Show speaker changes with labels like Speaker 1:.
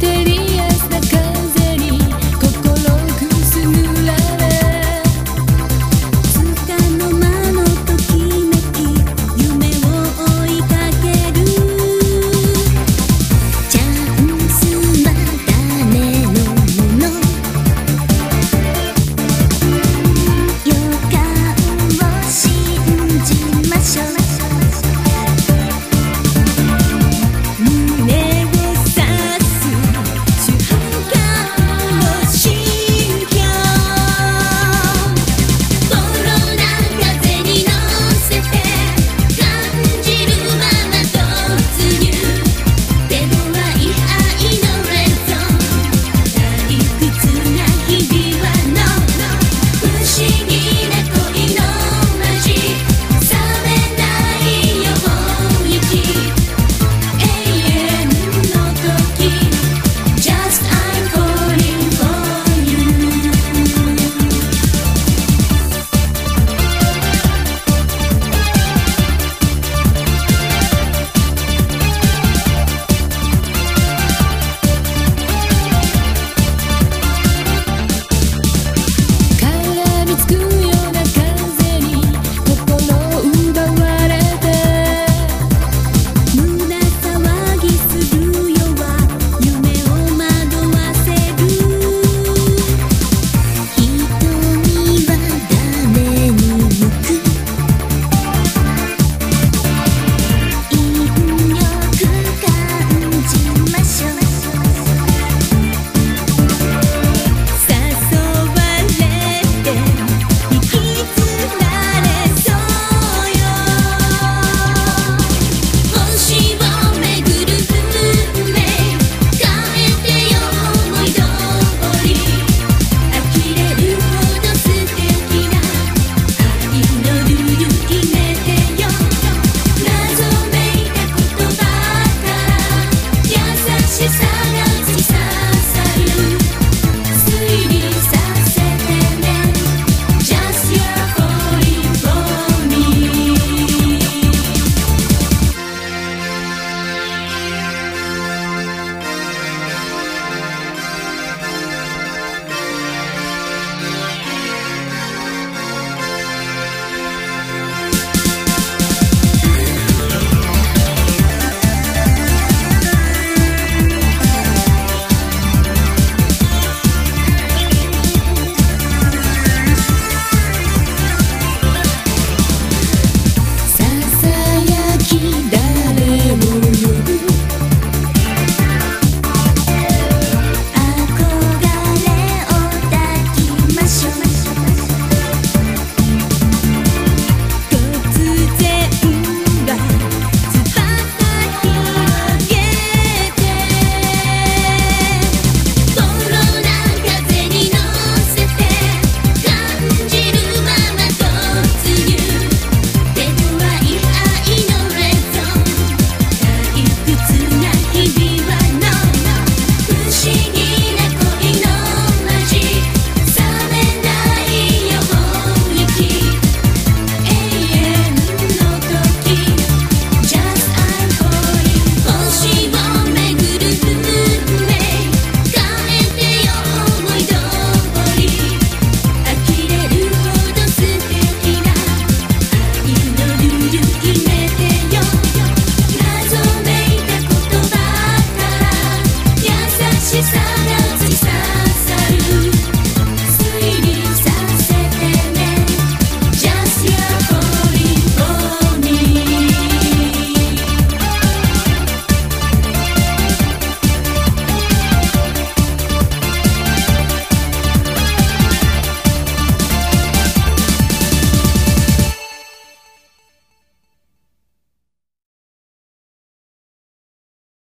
Speaker 1: Did misterio.